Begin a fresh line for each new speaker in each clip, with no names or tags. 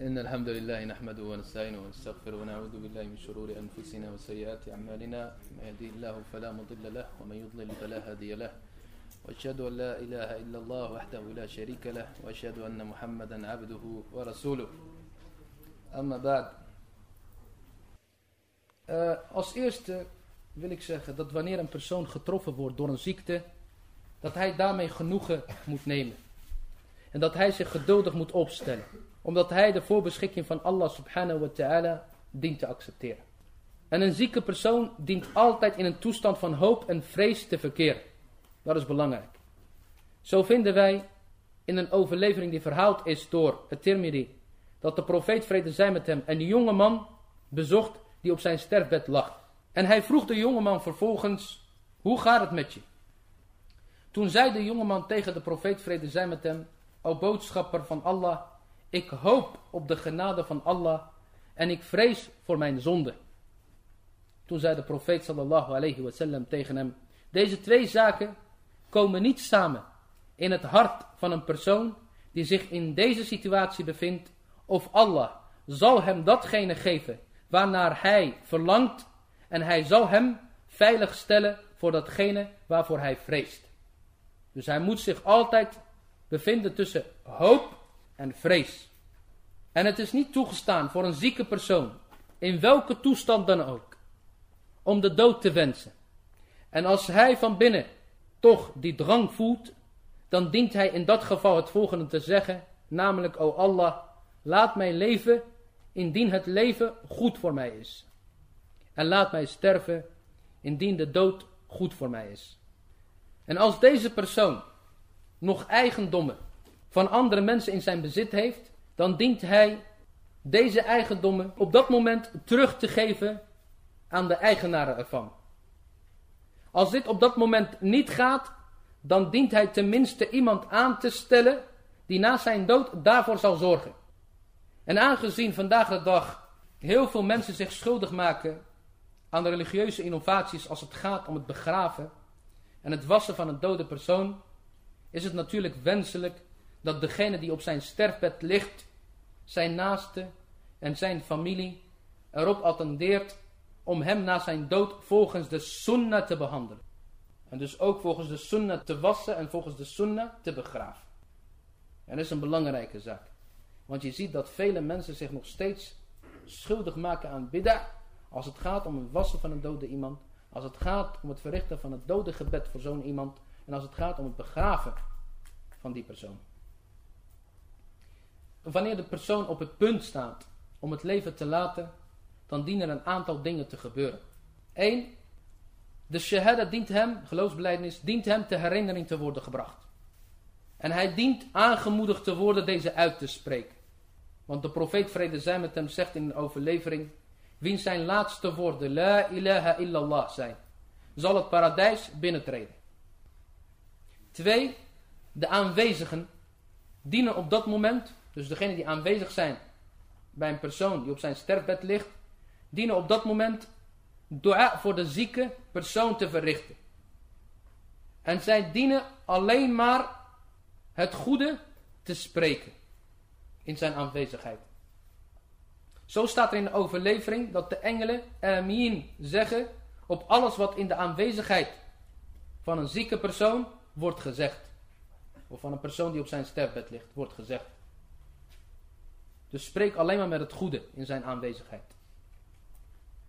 إن الحمد لله نحمده ونستعينه ونستغفره ونعوذ بالله من شرور أنفسنا وسيئات أعمالنا ما يهدي الله فلا مضل له ومن يضلل فلا هادي له وأشهد أن لا إله إلا الله وحده لا شريك له وأشهد أن محمدا عبده ورسوله أما بعد
Uh, als eerste wil ik zeggen dat wanneer een persoon getroffen wordt door een ziekte, dat hij daarmee genoegen moet nemen. En dat hij zich geduldig moet opstellen. Omdat hij de voorbeschikking van Allah subhanahu wa ta'ala dient te accepteren. En een zieke persoon dient altijd in een toestand van hoop en vrees te verkeren. Dat is belangrijk. Zo vinden wij in een overlevering die verhaald is door het Tirmidhi. Dat de profeet vrede zij met hem een jonge man bezocht die op zijn sterfbed lag. En hij vroeg de jongeman vervolgens, hoe gaat het met je? Toen zei de jongeman tegen de profeet vrede zij met hem, o boodschapper van Allah, ik hoop op de genade van Allah en ik vrees voor mijn zonde. Toen zei de profeet sallallahu alayhi wasallam tegen hem, deze twee zaken komen niet samen in het hart van een persoon die zich in deze situatie bevindt, of Allah zal hem datgene geven waarnaar hij verlangt en hij zal hem veilig stellen voor datgene waarvoor hij vreest. Dus hij moet zich altijd bevinden tussen hoop en vrees. En het is niet toegestaan voor een zieke persoon, in welke toestand dan ook, om de dood te wensen. En als hij van binnen toch die drang voelt, dan dient hij in dat geval het volgende te zeggen, namelijk, o Allah, laat mij leven indien het leven goed voor mij is. En laat mij sterven indien de dood goed voor mij is. En als deze persoon nog eigendommen van andere mensen in zijn bezit heeft, dan dient hij deze eigendommen op dat moment terug te geven aan de eigenaren ervan. Als dit op dat moment niet gaat, dan dient hij tenminste iemand aan te stellen die na zijn dood daarvoor zal zorgen. En aangezien vandaag de dag heel veel mensen zich schuldig maken aan religieuze innovaties als het gaat om het begraven en het wassen van een dode persoon, is het natuurlijk wenselijk dat degene die op zijn sterfbed ligt, zijn naaste en zijn familie erop attendeert om hem na zijn dood volgens de sunnah te behandelen. En dus ook volgens de sunnah te wassen en volgens de sunnah te begraven. En dat is een belangrijke zaak. Want je ziet dat vele mensen zich nog steeds schuldig maken aan bid'ah. Als het gaat om het wassen van een dode iemand. Als het gaat om het verrichten van het dode gebed voor zo'n iemand. En als het gaat om het begraven van die persoon. Wanneer de persoon op het punt staat om het leven te laten. Dan dienen een aantal dingen te gebeuren. Eén. De shahada dient hem, geloofsbelijdenis, dient hem ter herinnering te worden gebracht. En hij dient aangemoedigd te worden deze uit te spreken. Want de profeet vrede zij met hem zegt in een overlevering. Wie zijn laatste woorden la ilaha illallah zijn. Zal het paradijs binnentreden. Twee. De aanwezigen dienen op dat moment. Dus degene die aanwezig zijn bij een persoon die op zijn sterfbed ligt. Dienen op dat moment dua voor de zieke persoon te verrichten. En zij dienen alleen maar het goede te spreken in zijn aanwezigheid. Zo staat er in de overlevering dat de engelen amin zeggen op alles wat in de aanwezigheid van een zieke persoon wordt gezegd. Of van een persoon die op zijn sterfbed ligt, wordt gezegd. Dus spreek alleen maar met het goede in zijn aanwezigheid.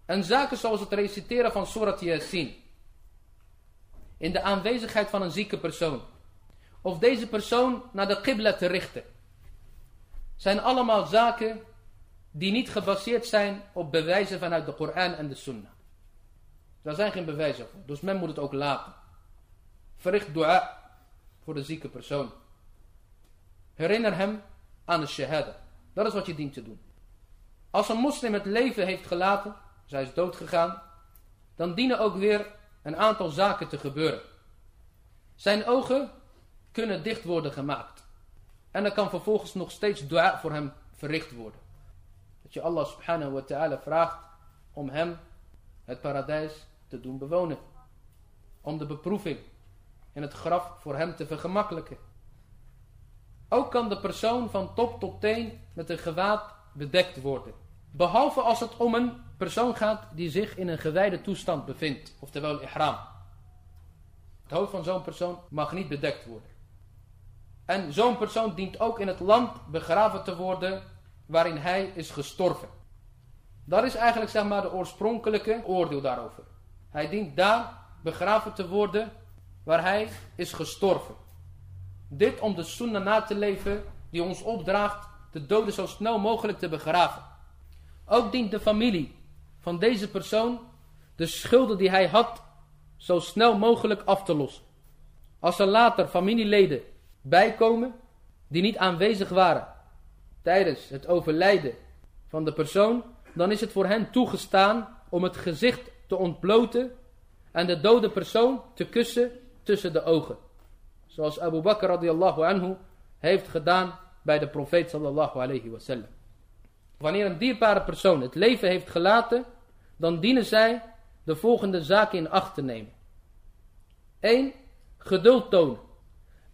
En zaken zoals het reciteren van Surat Yasin. In de aanwezigheid van een zieke persoon. Of deze persoon naar de qibla te richten zijn allemaal zaken die niet gebaseerd zijn op bewijzen vanuit de Koran en de Sunnah. Daar zijn geen bewijzen voor. Dus men moet het ook laten. Verricht dua voor de zieke persoon. Herinner hem aan de shahada. Dat is wat je dient te doen. Als een moslim het leven heeft gelaten, zij is dood gegaan, dan dienen ook weer een aantal zaken te gebeuren. Zijn ogen kunnen dicht worden gemaakt. En dan kan vervolgens nog steeds dua voor hem verricht worden. Dat je Allah subhanahu wa ta'ala vraagt om hem het paradijs te doen bewonen. Om de beproeving in het graf voor hem te vergemakkelijken. Ook kan de persoon van top tot teen met een gewaad bedekt worden. Behalve als het om een persoon gaat die zich in een gewijde toestand bevindt. Oftewel ihram. Het hoofd van zo'n persoon mag niet bedekt worden. En zo'n persoon dient ook in het land begraven te worden waarin hij is gestorven. Dat is eigenlijk zeg maar de oorspronkelijke oordeel daarover. Hij dient daar begraven te worden waar hij is gestorven. Dit om de sunnah na te leven die ons opdraagt de doden zo snel mogelijk te begraven. Ook dient de familie van deze persoon de schulden die hij had zo snel mogelijk af te lossen. Als er later familieleden bijkomen die niet aanwezig waren tijdens het overlijden van de persoon, dan is het voor hen toegestaan om het gezicht te ontbloten en de dode persoon te kussen tussen de ogen. Zoals Abu Bakr radiallahu anhu heeft gedaan bij de profeet sallallahu alayhi wasallam. Wanneer een dierbare persoon het leven heeft gelaten, dan dienen zij de volgende zaken in acht te nemen. 1. Geduld tonen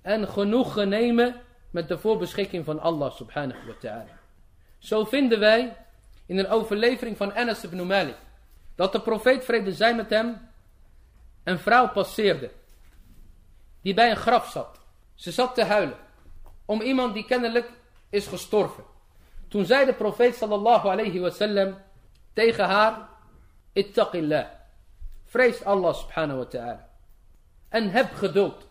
en genoegen nemen met de voorbeschikking van Allah subhanahu wa ta'ala. Zo vinden wij in een overlevering van Anas ibn Malik dat de profeet vrede zij met hem een vrouw passeerde die bij een graf zat. Ze zat te huilen om iemand die kennelijk is gestorven. Toen zei de profeet sallallahu alayhi wasallam tegen haar, ittaqillah, vrees Allah subhanahu wa ta'ala en heb geduld.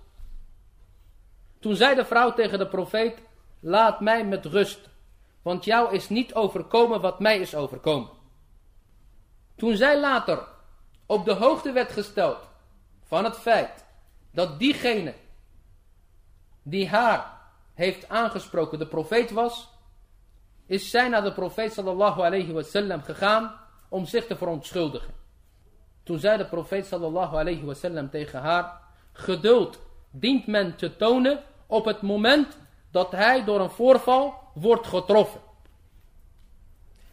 Toen zei de vrouw tegen de profeet, laat mij met rust, want jou is niet overkomen wat mij is overkomen. Toen zij later op de hoogte werd gesteld van het feit dat diegene die haar heeft aangesproken de profeet was, is zij naar de profeet sallallahu alayhi wasallam gegaan om zich te verontschuldigen. Toen zei de profeet sallallahu alayhi wasallam tegen haar, geduld dient men te tonen op het moment dat hij door een voorval wordt getroffen.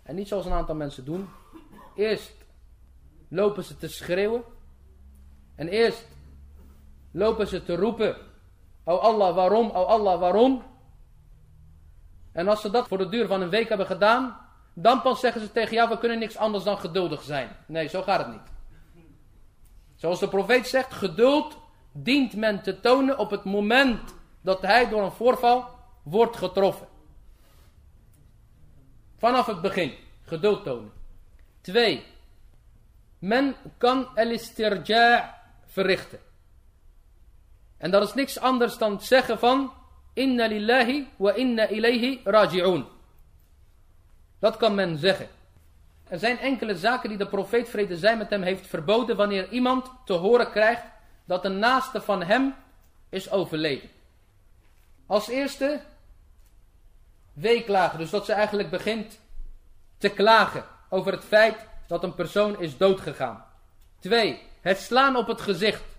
En niet zoals een aantal mensen doen. Eerst lopen ze te schreeuwen. En eerst lopen ze te roepen. O Allah, waarom? O Allah, waarom? En als ze dat voor de duur van een week hebben gedaan, dan pas zeggen ze tegen jou, we kunnen niks anders dan geduldig zijn. Nee, zo gaat het niet. Zoals de profeet zegt, geduld dient men te tonen op het moment dat hij door een voorval wordt getroffen. Vanaf het begin, geduld tonen. Twee, men kan el-istirja' verrichten. En dat is niks anders dan zeggen van Inna lillahi wa inna ilayhi raji'un. Dat kan men zeggen. Er zijn enkele zaken die de profeet vrede zij met hem heeft verboden wanneer iemand te horen krijgt dat een naaste van hem is overleden. Als eerste weeklagen, dus dat ze eigenlijk begint te klagen over het feit dat een persoon is doodgegaan. Twee, het slaan op het gezicht.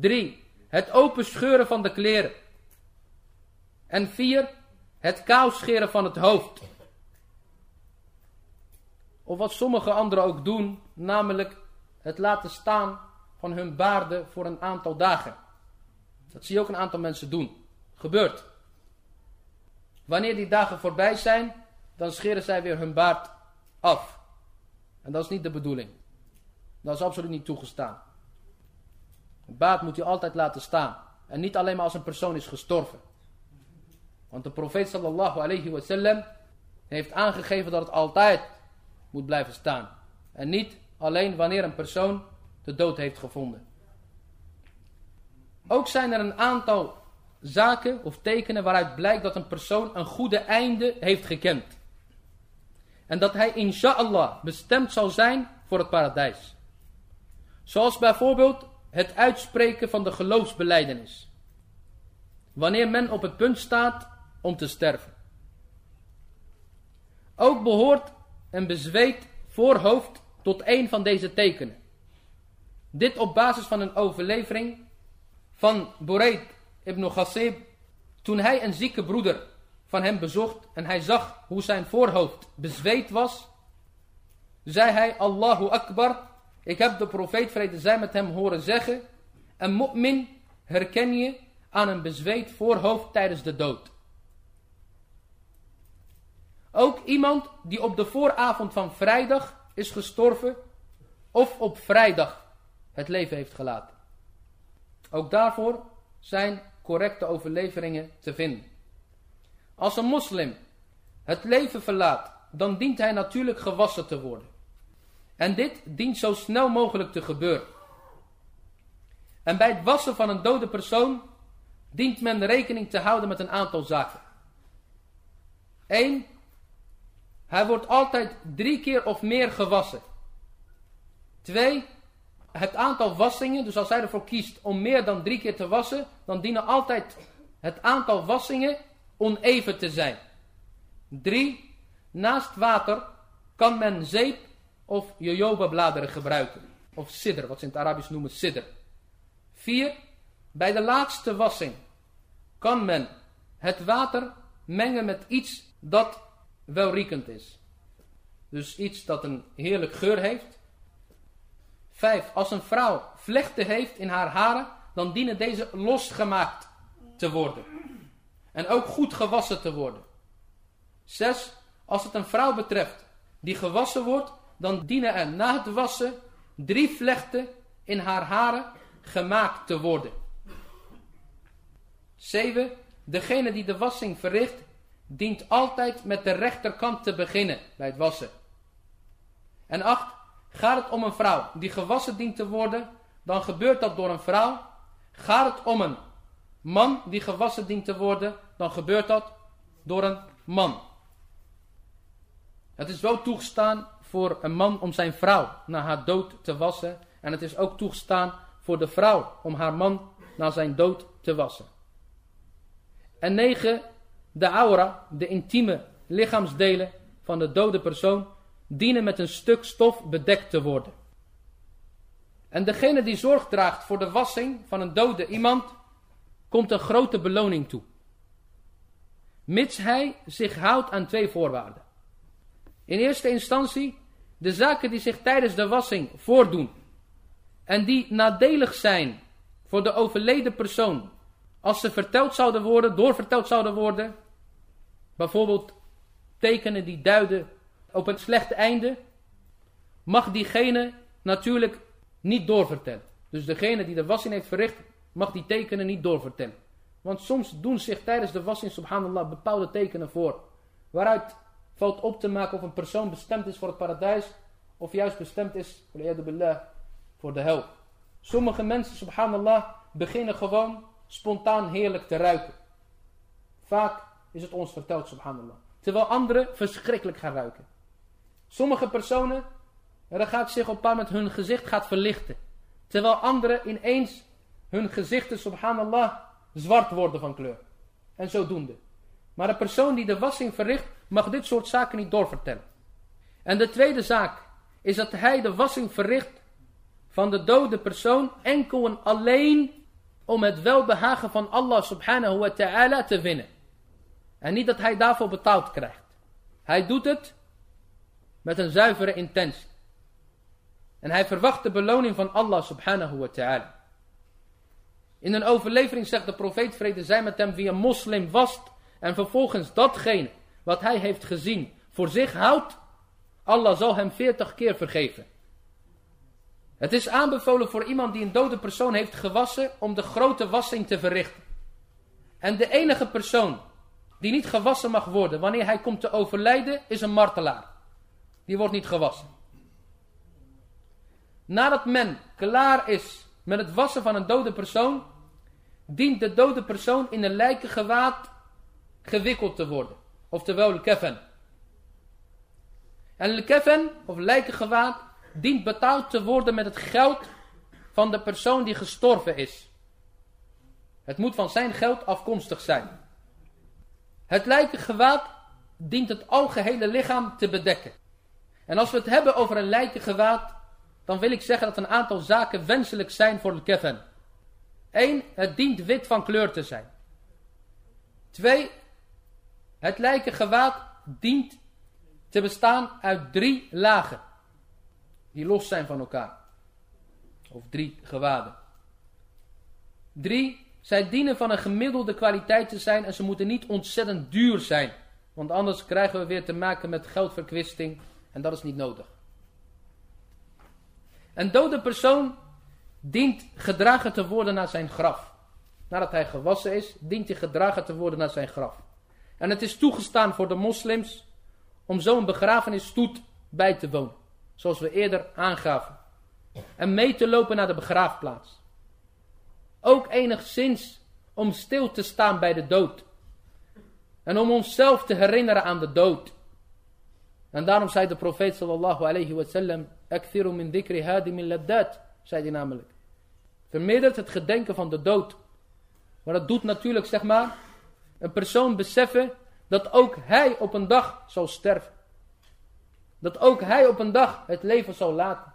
Drie, het openscheuren van de kleren. En vier, het scheren van het hoofd. Of wat sommige anderen ook doen, namelijk het laten staan van hun baarden voor een aantal dagen. Dat zie je ook een aantal mensen doen. Gebeurt. Wanneer die dagen voorbij zijn, dan scheren zij weer hun baard af. En dat is niet de bedoeling. Dat is absoluut niet toegestaan. Baard moet je altijd laten staan. En niet alleen maar als een persoon is gestorven. Want de profeet sallallahu alayhi wasallam heeft aangegeven dat het altijd moet blijven staan. En niet alleen wanneer een persoon de dood heeft gevonden. Ook zijn er een aantal zaken of tekenen waaruit blijkt dat een persoon een goede einde heeft gekend. En dat hij inshallah bestemd zal zijn voor het paradijs. Zoals bijvoorbeeld het uitspreken van de geloofsbeleidenis. Wanneer men op het punt staat om te sterven. Ook behoort een bezweet voorhoofd tot een van deze tekenen. Dit op basis van een overlevering van Boreid ibn Ghassib. Toen hij een zieke broeder van hem bezocht en hij zag hoe zijn voorhoofd bezweet was. Zei hij Allahu Akbar. Ik heb de profeet vrede zij met hem horen zeggen. Een mu'min herken je aan een bezweet voorhoofd tijdens de dood. Ook iemand die op de vooravond van vrijdag is gestorven of op vrijdag het leven heeft gelaten. Ook daarvoor zijn correcte overleveringen te vinden. Als een moslim het leven verlaat, dan dient hij natuurlijk gewassen te worden. En dit dient zo snel mogelijk te gebeuren. En bij het wassen van een dode persoon dient men rekening te houden met een aantal zaken. 1. Hij wordt altijd drie keer of meer gewassen. 2. Het aantal wassingen, dus als hij ervoor kiest om meer dan drie keer te wassen, dan dienen altijd het aantal wassingen oneven te zijn. 3. Naast water kan men zeep of jojoba bladeren gebruiken. Of sidder, wat ze in het Arabisch noemen sidder. 4. Bij de laatste wassing kan men het water mengen met iets dat welriekend is. Dus iets dat een heerlijk geur heeft. 5. Als een vrouw vlechten heeft in haar haren, dan dienen deze losgemaakt te worden. En ook goed gewassen te worden. 6. Als het een vrouw betreft die gewassen wordt, dan dienen er na het wassen drie vlechten in haar haren gemaakt te worden. 7. Degene die de wassing verricht, dient altijd met de rechterkant te beginnen bij het wassen. En 8. Gaat het om een vrouw die gewassen dient te worden, dan gebeurt dat door een vrouw. Gaat het om een man die gewassen dient te worden, dan gebeurt dat door een man. Het is wel toegestaan voor een man om zijn vrouw na haar dood te wassen. En het is ook toegestaan voor de vrouw om haar man na zijn dood te wassen. En negen, de aura, de intieme lichaamsdelen van de dode persoon, dienen met een stuk stof bedekt te worden. En degene die zorg draagt voor de wassing van een dode iemand, komt een grote beloning toe. Mits hij zich houdt aan twee voorwaarden. In eerste instantie de zaken die zich tijdens de wassing voordoen en die nadelig zijn voor de overleden persoon als ze verteld zouden worden, doorverteld zouden worden, bijvoorbeeld tekenen die duiden op een slecht einde, mag diegene natuurlijk niet doorvertellen. Dus degene die de wassing heeft verricht, mag die tekenen niet doorvertellen. Want soms doen zich tijdens de wassing, subhanallah, bepaalde tekenen voor. Waaruit valt op te maken of een persoon bestemd is voor het paradijs of juist bestemd is voor de hel. Sommige mensen, subhanallah, beginnen gewoon spontaan heerlijk te ruiken. Vaak is het ons verteld, subhanallah. Terwijl anderen verschrikkelijk gaan ruiken. Sommige personen, er gaat zich op een met hun gezicht gaat verlichten. Terwijl anderen ineens hun gezichten, subhanallah, zwart worden van kleur. En zodoende. Maar een persoon die de wassing verricht, mag dit soort zaken niet doorvertellen. En de tweede zaak is dat hij de wassing verricht van de dode persoon enkel en alleen om het welbehagen van Allah subhanahu wa ta'ala te winnen. En niet dat hij daarvoor betaald krijgt. Hij doet het met een zuivere intentie. En hij verwacht de beloning van Allah subhanahu wa ta'ala. In een overlevering zegt de profeet vrede zij met hem wie een moslim wast en vervolgens datgene wat hij heeft gezien voor zich houdt, Allah zal hem veertig keer vergeven. Het is aanbevolen voor iemand die een dode persoon heeft gewassen om de grote wassing te verrichten. En de enige persoon die niet gewassen mag worden wanneer hij komt te overlijden is een martelaar. Die wordt niet gewassen. Nadat men klaar is met het wassen van een dode persoon, dient de dode persoon in een lijkengewaad gewikkeld te worden. Oftewel de keffen. En de keffen, of lijkengewaad, dient betaald te worden met het geld van de persoon die gestorven is. Het moet van zijn geld afkomstig zijn. Het lijkengewaad dient het algehele lichaam te bedekken. En als we het hebben over een lijkengewaad, dan wil ik zeggen dat een aantal zaken wenselijk zijn voor de keffen. Eén, het dient wit van kleur te zijn. Twee, het lijkengewaad dient te bestaan uit drie lagen. Die los zijn van elkaar. Of drie gewaden. Drie, zij dienen van een gemiddelde kwaliteit te zijn en ze moeten niet ontzettend duur zijn. Want anders krijgen we weer te maken met geldverkwisting en dat is niet nodig. Een dode persoon dient gedragen te worden naar zijn graf. Nadat hij gewassen is, dient hij gedragen te worden naar zijn graf. En het is toegestaan voor de moslims om zo'n begrafenisstoet bij te wonen. Zoals we eerder aangaven. En mee te lopen naar de begraafplaats. Ook enigszins om stil te staan bij de dood. En om onszelf te herinneren aan de dood. En daarom zei de profeet sallallahu alayhi wa sallam. Min laddat. Zei hij namelijk. Vermeerdert het gedenken van de dood. Maar dat doet natuurlijk zeg maar. Een persoon beseffen dat ook hij op een dag zal sterven. Dat ook hij op een dag het leven zal laten.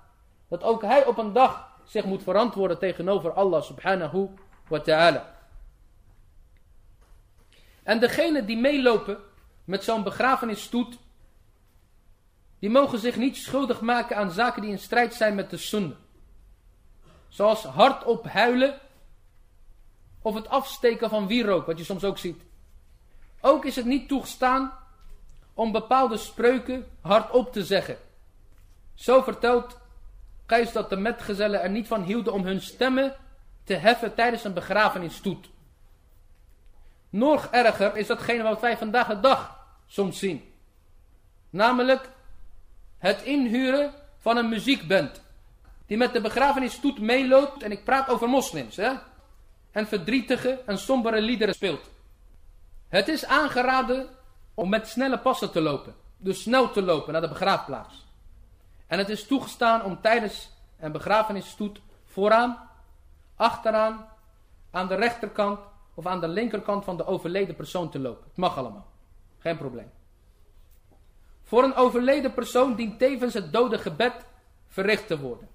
Dat ook hij op een dag zich moet verantwoorden tegenover Allah subhanahu wa ta'ala. En degene die meelopen met zo'n begrafenisstoet, die mogen zich niet schuldig maken aan zaken die in strijd zijn met de sunna. Zoals hardop huilen of het afsteken van wierook, wat je soms ook ziet. Ook is het niet toegestaan om bepaalde spreuken hardop te zeggen. Zo vertelt Gijs dat de metgezellen er niet van hielden om hun stemmen te heffen tijdens een begrafenisstoet. Nog erger is datgene wat wij vandaag de dag soms zien. Namelijk het inhuren van een muziekband. Die met de begrafenisstoet meeloopt. En ik praat over moslims. Hè? En verdrietige en sombere liederen speelt. Het is aangeraden om met snelle passen te lopen. Dus snel te lopen naar de begraafplaats. En het is toegestaan om tijdens een begrafenisstoet vooraan, achteraan, aan de rechterkant of aan de linkerkant van de overleden persoon te lopen. Het mag allemaal. Geen probleem. Voor een overleden persoon dient tevens het dode gebed verricht te worden.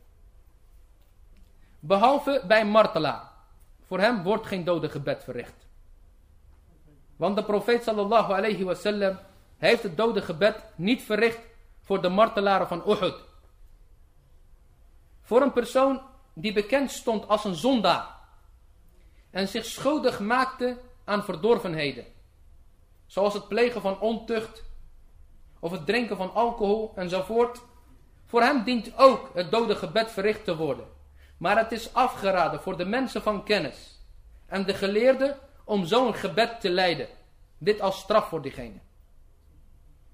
Behalve bij martelaar. Voor hem wordt geen dode gebed verricht. Want de profeet sallallahu alayhi wasallam heeft het dode gebed niet verricht voor de martelaren van Uhud. Voor een persoon die bekend stond als een zondaar. En zich schuldig maakte aan verdorvenheden. Zoals het plegen van ontucht. Of het drinken van alcohol enzovoort. Voor hem dient ook het dode gebed verricht te worden. Maar het is afgeraden voor de mensen van kennis. En de geleerden om zo'n gebed te leiden. Dit als straf voor diegene.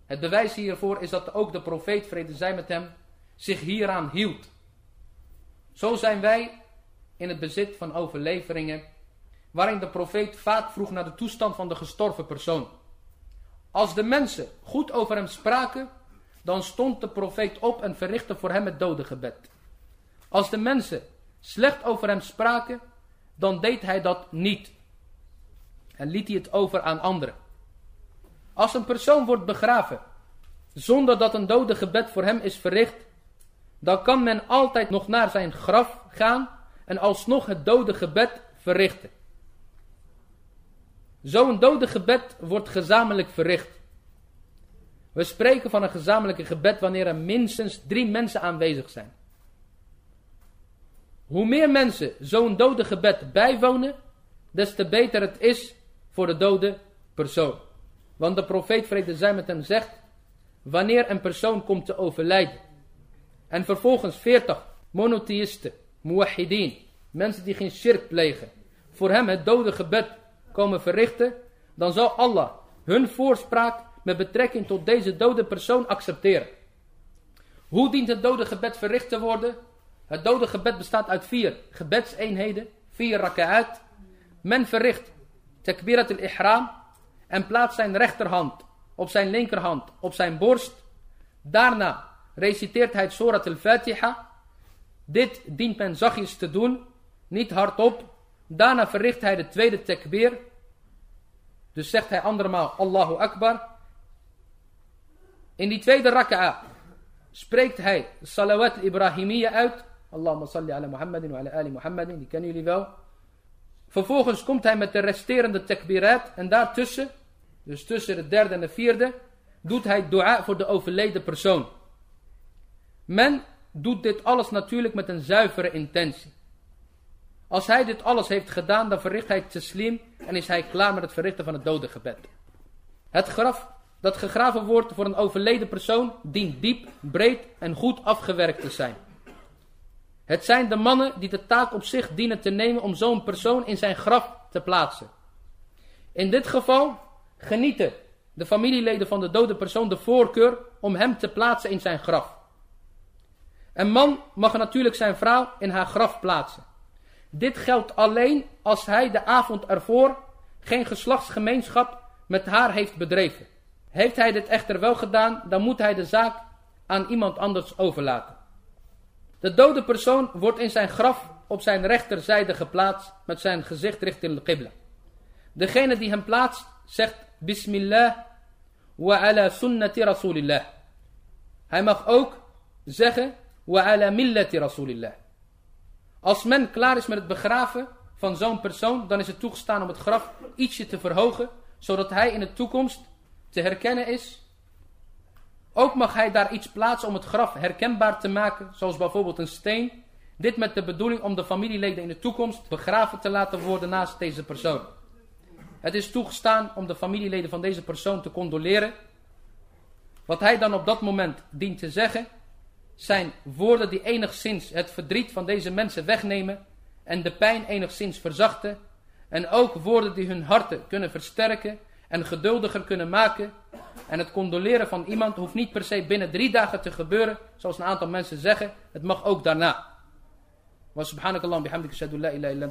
Het bewijs hiervoor is dat ook de profeet, vrede zij met hem, zich hieraan hield. Zo zijn wij in het bezit van overleveringen, waarin de profeet vaak vroeg naar de toestand van de gestorven persoon. Als de mensen goed over hem spraken, dan stond de profeet op en verrichtte voor hem het dodengebed. Als de mensen slecht over hem spraken, dan deed hij dat niet. En liet hij het over aan anderen. Als een persoon wordt begraven, zonder dat een dode gebed voor hem is verricht, dan kan men altijd nog naar zijn graf gaan en alsnog het dode gebed verrichten. Zo'n dode gebed wordt gezamenlijk verricht. We spreken van een gezamenlijke gebed wanneer er minstens drie mensen aanwezig zijn. Hoe meer mensen zo'n dode gebed bijwonen, des te beter het is voor de dode persoon. Want de profeet vrede zij met hem zegt, wanneer een persoon komt te overlijden en vervolgens 40 monotheïsten, muwahideen, mensen die geen shirk plegen, voor hem het dode gebed komen verrichten, dan zal Allah hun voorspraak met betrekking tot deze dode persoon accepteren. Hoe dient het dode gebed verricht te worden? Het dode gebed bestaat uit vier gebedseenheden, vier raka'at. Men verricht takbirat al-ihram en plaatst zijn rechterhand op zijn linkerhand op zijn borst. Daarna reciteert hij Surat al-Fatiha. Dit dient men zachtjes te doen, niet hardop. Daarna verricht hij de tweede takbir. Dus zegt hij andermaal Allahu Akbar. In die tweede raka'a spreekt hij Salawat Ibrahimiyya uit. Allahumma salli ala Muhammadin wa ala ali Muhammadin. Die kennen jullie wel. Vervolgens komt hij met de resterende takbirat. En daartussen, dus tussen de derde en de vierde, doet hij dua voor de overleden persoon. Men doet dit alles natuurlijk met een zuivere intentie. Als hij dit alles heeft gedaan, dan verricht hij het slim en is hij klaar met het verrichten van het dodengebed. Het graf dat gegraven wordt voor een overleden persoon dient diep, breed en goed afgewerkt te zijn. Het zijn de mannen die de taak op zich dienen te nemen om zo'n persoon in zijn graf te plaatsen. In dit geval genieten de familieleden van de dode persoon de voorkeur om hem te plaatsen in zijn graf. Een man mag natuurlijk zijn vrouw in haar graf plaatsen. Dit geldt alleen als hij de avond ervoor geen geslachtsgemeenschap met haar heeft bedreven. Heeft hij dit echter wel gedaan, dan moet hij de zaak aan iemand anders overlaten. De dode persoon wordt in zijn graf op zijn rechterzijde geplaatst met zijn gezicht richting de qibla. Degene die hem plaatst zegt Bismillah wa ala sunnati rasulillah. Hij mag ook zeggen wa ala millati rasulillah. Als men klaar is met het begraven van zo'n persoon, dan is het toegestaan om het graf ietsje te verhogen, zodat hij in de toekomst te herkennen is. Ook mag hij daar iets plaatsen om het graf herkenbaar te maken, zoals bijvoorbeeld een steen. Dit met de bedoeling om de familieleden in de toekomst begraven te laten worden naast deze persoon. Het is toegestaan om de familieleden van deze persoon te condoleren. Wat hij dan op dat moment dient te zeggen, zijn woorden die enigszins het verdriet van deze mensen wegnemen en de pijn enigszins verzachten. En ook woorden die hun harten kunnen versterken en geduldiger kunnen maken. En het condoleren van iemand hoeft niet per se binnen drie dagen te gebeuren, zoals een aantal mensen zeggen. Het mag ook daarna. Wa subhanakallah bihamdika shadu la ilaha illa